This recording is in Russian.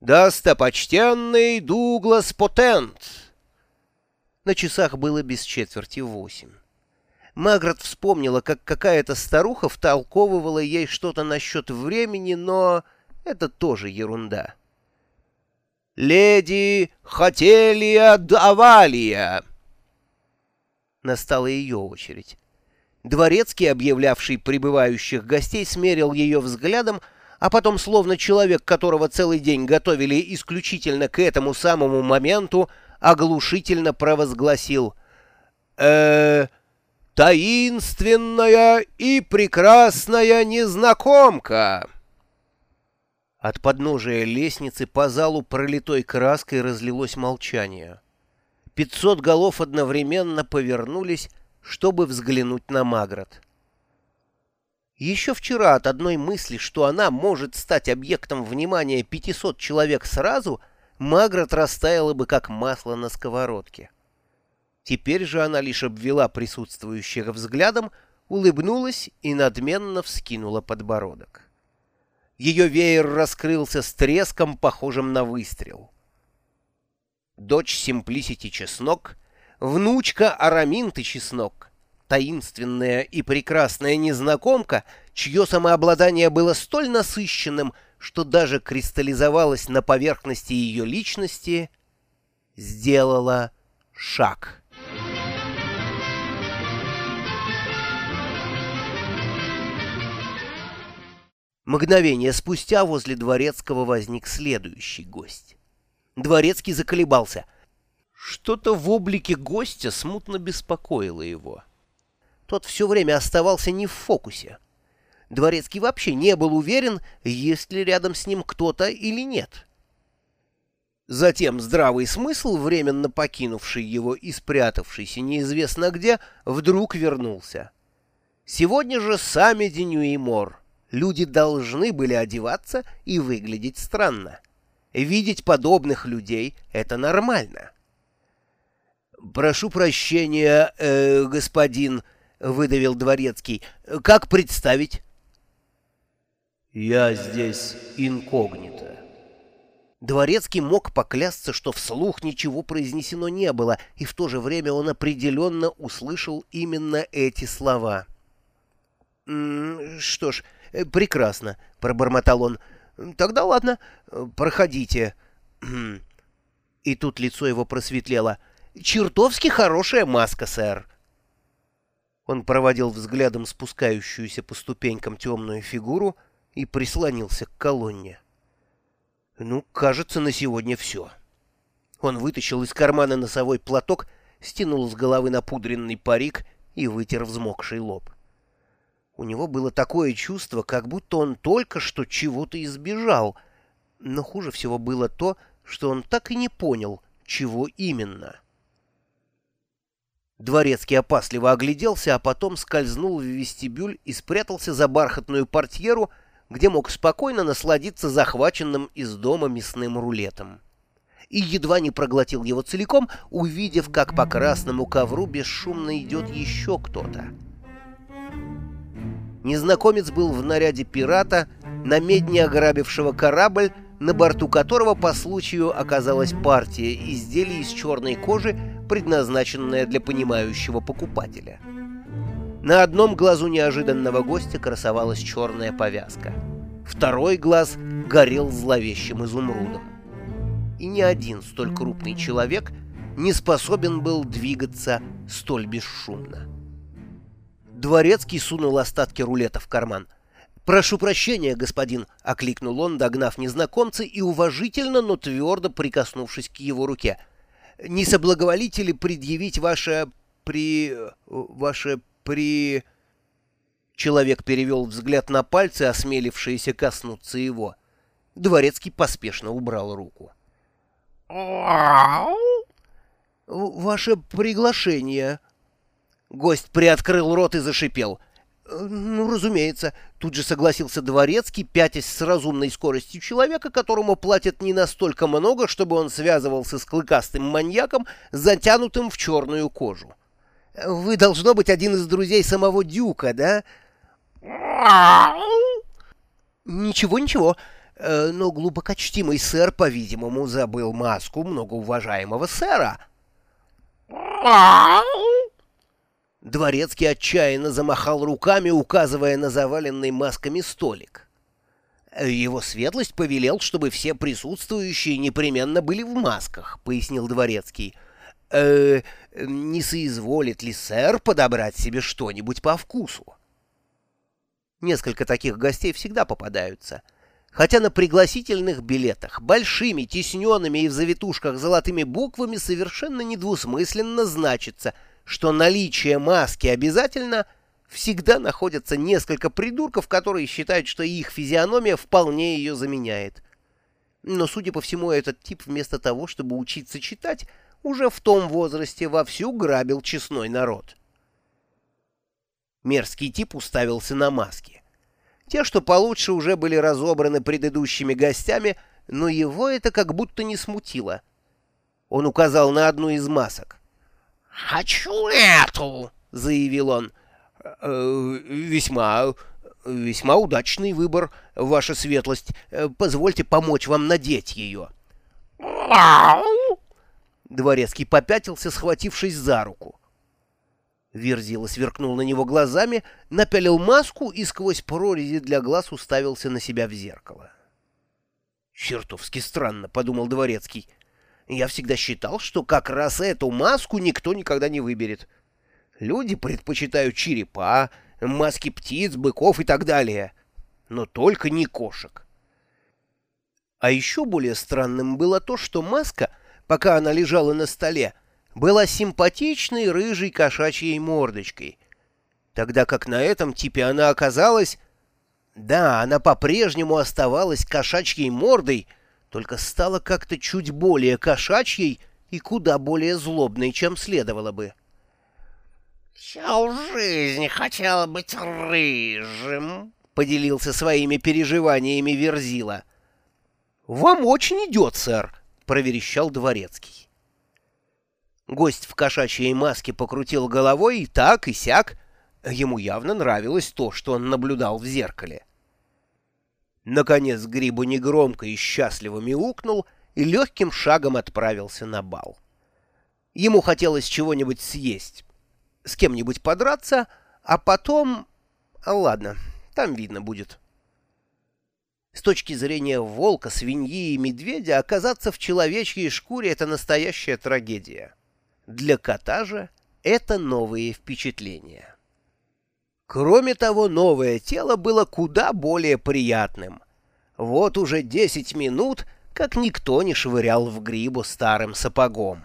«Достопочтенный Дуглас Потент!» На часах было без четверти восемь. Магрот вспомнила, как какая-то старуха втолковывала ей что-то насчет времени, но это тоже ерунда. «Леди Хотелия Давалия!» Настала ее очередь. Дворецкий, объявлявший прибывающих гостей, смерил ее взглядом, а потом, словно человек, которого целый день готовили исключительно к этому самому моменту, оглушительно провозгласил э таинственная и прекрасная незнакомка!» От подножия лестницы по залу пролитой краской разлилось молчание. Пятьсот голов одновременно повернулись, чтобы взглянуть на Магрот. Еще вчера от одной мысли, что она может стать объектом внимания 500 человек сразу, Магрот растаяла бы как масло на сковородке. Теперь же она лишь обвела присутствующих взглядом, улыбнулась и надменно вскинула подбородок. Ее веер раскрылся с треском, похожим на выстрел. Дочь Симплисити Чеснок, внучка Араминты Чеснок, таинственная и прекрасная незнакомка, чье самообладание было столь насыщенным, что даже кристаллизовалось на поверхности ее личности, сделала шаг. Мгновение спустя возле Дворецкого возник следующий гость. Дворецкий заколебался. Что-то в облике гостя смутно беспокоило его. Тот все время оставался не в фокусе. Дворецкий вообще не был уверен, есть ли рядом с ним кто-то или нет. Затем здравый смысл, временно покинувший его и спрятавшийся неизвестно где, вдруг вернулся. Сегодня же сами Деню и Мор. Люди должны были одеваться и выглядеть странно. Видеть подобных людей — это нормально. «Прошу прощения, э, господин», — выдавил дворецкий. «Как представить?» «Я здесь инкогнито». Дворецкий мог поклясться, что вслух ничего произнесено не было, и в то же время он определенно услышал именно эти слова. «Что ж, прекрасно», — пробормотал он. «Тогда ладно, проходите». И тут лицо его просветлело. «Чертовски хорошая маска, сэр». Он проводил взглядом спускающуюся по ступенькам темную фигуру и прислонился к колонне. Ну, кажется, на сегодня все. Он вытащил из кармана носовой платок, стянул с головы напудренный парик и вытер взмокший лоб. У него было такое чувство, как будто он только что чего-то избежал, но хуже всего было то, что он так и не понял, чего именно. — Дворецкий опасливо огляделся, а потом скользнул в вестибюль и спрятался за бархатную портьеру, где мог спокойно насладиться захваченным из дома мясным рулетом. И едва не проглотил его целиком, увидев, как по красному ковру бесшумно идет еще кто-то. Незнакомец был в наряде пирата, на медне ограбившего корабль, на борту которого по случаю оказалась партия изделий из черной кожи, предназначенная для понимающего покупателя. На одном глазу неожиданного гостя красовалась черная повязка. Второй глаз горел зловещим изумрудом. И ни один столь крупный человек не способен был двигаться столь бесшумно. Дворецкий сунул остатки рулета в карман. «Прошу прощения, господин», — окликнул он, догнав незнакомца и уважительно, но твердо прикоснувшись к его руке — не соблаговолите ли предъявить ваше при... ваше при... Человек перевел взгляд на пальцы, осмелившиеся коснуться его. Дворецкий поспешно убрал руку. «Ваше приглашение...» Гость приоткрыл рот и зашипел. «Ну, разумеется», — тут же согласился Дворецкий, пятясь с разумной скоростью человека, которому платят не настолько много, чтобы он связывался с клыкастым маньяком, затянутым в черную кожу. «Вы, должно быть, один из друзей самого Дюка, да?» «Ничего, ничего. Э, но глубокочтимый сэр, по-видимому, забыл маску многоуважаемого сэра. Дворецкий отчаянно замахал руками, указывая на заваленный масками столик. «Его светлость повелел, чтобы все присутствующие непременно были в масках», — пояснил Дворецкий. «Э, «Не соизволит ли сэр подобрать себе что-нибудь по вкусу?» Несколько таких гостей всегда попадаются. Хотя на пригласительных билетах большими, тисненными и в завитушках золотыми буквами совершенно недвусмысленно значится, что наличие маски обязательно — всегда находятся несколько придурков, которые считают, что их физиономия вполне ее заменяет. Но, судя по всему, этот тип вместо того, чтобы учиться читать, уже в том возрасте вовсю грабил честной народ. Мерзкий тип уставился на маски. Те, что получше, уже были разобраны предыдущими гостями, но его это как будто не смутило. Он указал на одну из масок. «Хочу эту!» — заявил он. Э, «Весьма, весьма удачный выбор, ваша светлость. Э, позвольте помочь вам надеть ее». Дворецкий попятился, схватившись за руку. Верзила сверкнул на него глазами, напялил маску и сквозь прорези для глаз уставился на себя в зеркало. «Чертовски странно», — подумал Дворецкий. «Я всегда считал, что как раз эту маску никто никогда не выберет». Люди предпочитают черепа, маски птиц, быков и так далее. Но только не кошек. А еще более странным было то, что маска, пока она лежала на столе, была симпатичной рыжей кошачьей мордочкой, тогда как на этом типе она оказалась... Да, она по-прежнему оставалась кошачьей мордой, только стала как-то чуть более кошачьей и куда более злобной, чем следовало бы. «Всю жизнь хотел быть рыжим», — поделился своими переживаниями Верзила. «Вам очень идет, сэр», — проверещал Дворецкий. Гость в кошачьей маске покрутил головой и так, и сяк. Ему явно нравилось то, что он наблюдал в зеркале. Наконец Грибу негромко и счастливо мяукнул и легким шагом отправился на бал. Ему хотелось чего-нибудь съесть с кем-нибудь подраться, а потом... Ладно, там видно будет. С точки зрения волка, свиньи и медведя оказаться в человечьей шкуре — это настоящая трагедия. Для кота же это новые впечатления. Кроме того, новое тело было куда более приятным. Вот уже десять минут, как никто не швырял в грибу старым сапогом.